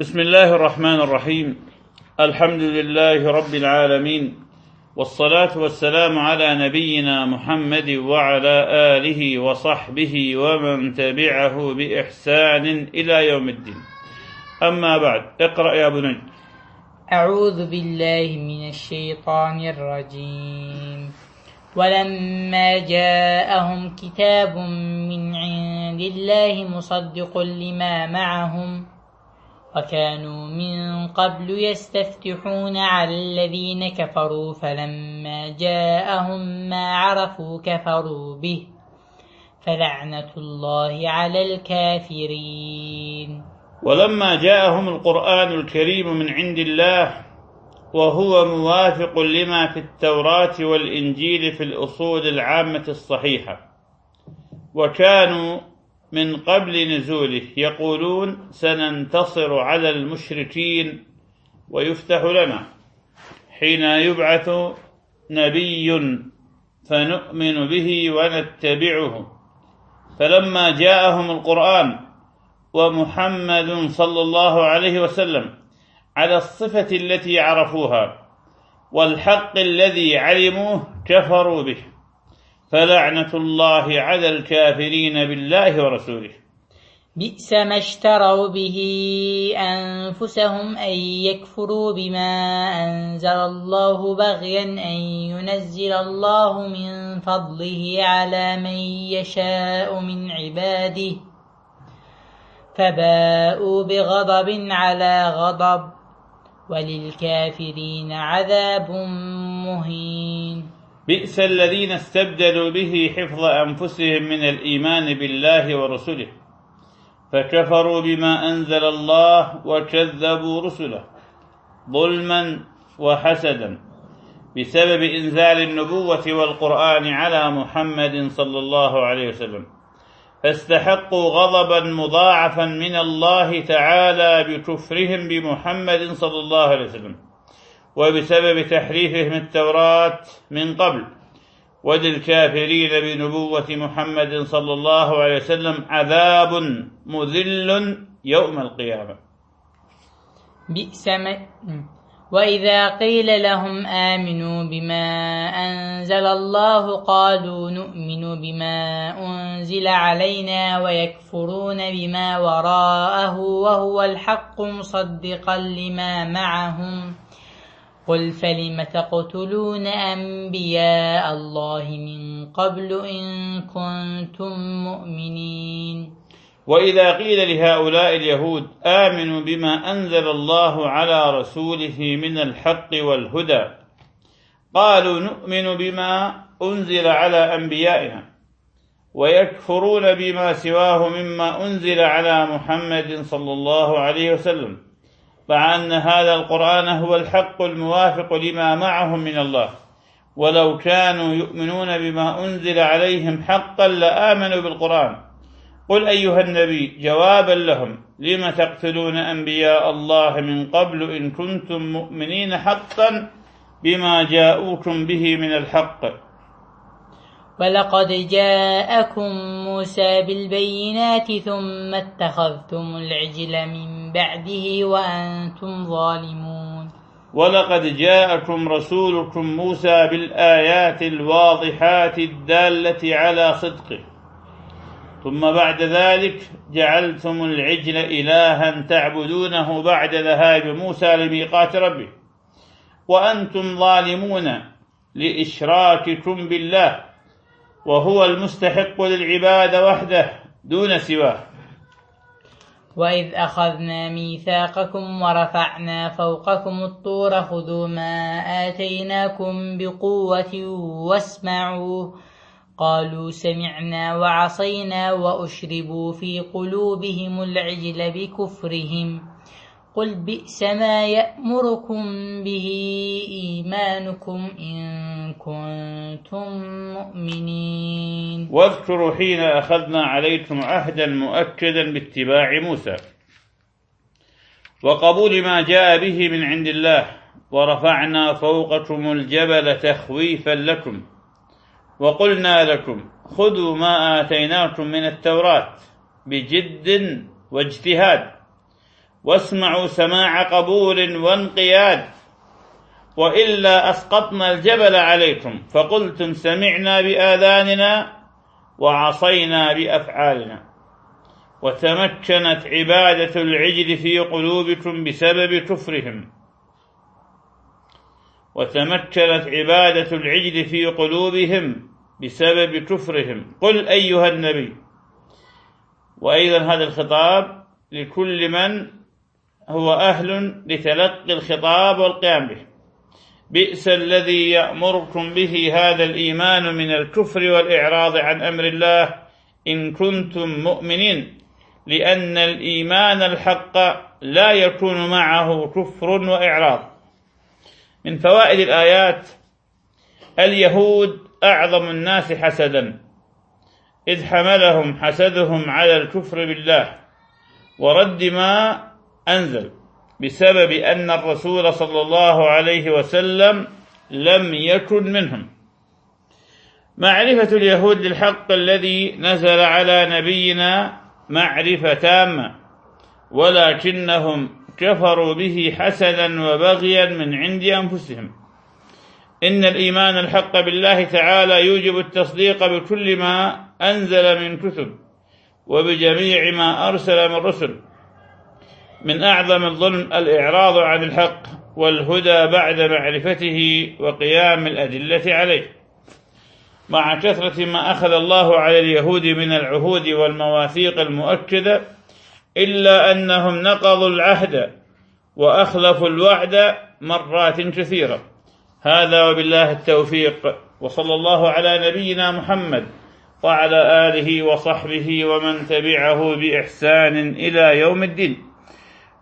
بسم الله الرحمن الرحيم. الحمد لله رب العالمين. والصلاة والسلام على نبينا محمد وعلى آله وصحبه ومن تبعه بإحسان إلى يوم الدين. أما بعد اقرأ يا بني. أعوذ بالله من الشيطان الرجيم. ولما جاءهم كتاب من عند الله مصدق لما معهم وكانوا من قبل يستفتحون على الذين كفروا فلما جاءهم ما عرفوا كفروا به. فلعنة الله على الكافرين. ولما جاءهم القرآن الكريم من عند الله وهو موافق لما في التوراة والإنجيل في الأصول العامة الصحيحة وكانوا من قبل نزوله. يقولون سننتصر على المشركين ويفتح لنا. حين يبعث نبي فنؤمن به ونتبعه. فلما جاءهم القرآن ومحمد صلى الله عليه وسلم على الصفة التي عرفوها والحق الذي علموه كفروا به. فلعنة الله على الكافرين بالله ورسوله. بئس ما اشتروا به أنفسهم أن يكفروا بما أنزل الله بغيا أن ينزل الله من فضله على من يشاء من عباده. فباءوا بغضب على غضب وللكافرين عذاب مهين. بئس الذين استبدلوا به حفظ أنفسهم من الإيمان بالله ورسله فكفروا بما أنزل الله وكذبوا رسله ظلما وحسدا بسبب إنزال النبوة والقرآن على محمد صلى الله عليه وسلم فاستحقوا غضبا مضاعفا من الله تعالى بكفرهم بمحمد صلى الله عليه وسلم. وبسبب تحريفهم التوراة من قبل وللكافرين بنبوة محمد صلى الله عليه وسلم عذاب مذل يوم القيامة. بئس وإذا قيل لهم آمنوا بما أنزل الله قالوا نؤمن بما أنزل علينا ويكفرون بما وراءه وهو الحق مصدقا لما معهم. قل فلم تقتلون أنبياء الله من قبل إن كنتم مؤمنين؟ وإذا قيل لهؤلاء اليهود آمنوا بما أنزل الله على رسوله من الحق والهدى قالوا نؤمن بما أنزل على أنبيائنا ويكفرون بما سواه مما أنزل على محمد صلى الله عليه وسلم. مع أن هذا القرآن هو الحق الموافق لما معهم من الله. ولو كانوا يؤمنون بما أنزل عليهم حقا لآمنوا بالقرآن. قل أيها النبي جوابا لهم. لم تقتلون أنبياء الله من قبل إن كنتم مؤمنين حقا بما جاءوكم به من الحق؟ ولقد جاءكم موسى بالبينات ثم اتخذتم العجل من بعده وأنتم ظالمون. ولقد جاءكم رسولكم موسى بالآيات الواضحات الدالة على صدقه. ثم بعد ذلك جعلتم العجل إلها تعبدونه بعد ذهاب موسى لميقات ربه. وأنتم ظالمون لإشراككم بالله. وهو المستحق للعباد وحده دون سواه. وإذ أخذنا ميثاقكم ورفعنا فوقكم الطور خذوا ما آتيناكم بقوة واسمعوا. قالوا سمعنا وعصينا وأشربوا في قلوبهم العجل بكفرهم. قل بئس ما يأمركم به إيمانكم إن كنتم مؤمنين. واذكروا حين أخذنا عليكم عهدا مؤكدا باتباع موسى. وقبول ما جاء به من عند الله. ورفعنا فوقكم الجبل تخويفا لكم. وقلنا لكم خذوا ما آتيناكم من التوراة بجد واجتهاد. واسمعوا سماع قبول وانقياد. وإلا أسقطنا الجبل عليكم. فقلتم سمعنا بآذاننا وعصينا بأفعالنا. وتمكنت عبادة العجل في قلوبكم بسبب كفرهم. وتمكنت عبادة العجل في قلوبهم بسبب كفرهم. قل أيها النبي. وأيضا هذا الخطاب لكل من هو أهل لتلقي الخطاب والقيام به. بئس الذي يأمركم به هذا الإيمان من الكفر والإعراض عن أمر الله إن كنتم مؤمنين لأن الإيمان الحق لا يكون معه كفر وإعراض. من فوائد الآيات اليهود أعظم الناس حسدا إذ حملهم حسدهم على الكفر بالله ورد ما أنزل بسبب أن الرسول صلى الله عليه وسلم لم يكن منهم. معرفة اليهود للحق الذي نزل على نبينا معرفة تامة ولكنهم كفروا به حسدا وبغيا من عند أنفسهم. إن الإيمان الحق بالله تعالى يوجب التصديق بكل ما أنزل من كتب وبجميع ما أرسل من رسل. من أعظم الظلم الإعراض عن الحق والهدى بعد معرفته وقيام الأدلة عليه. مع كثرة ما أخذ الله على اليهود من العهود والمواثيق المؤكدة إلا أنهم نقضوا العهد وأخلفوا الوعد مرات كثيرة. هذا وبالله التوفيق. وصلى الله على نبينا محمد وعلى آله وصحبه ومن تبعه بإحسان إلى يوم الدين.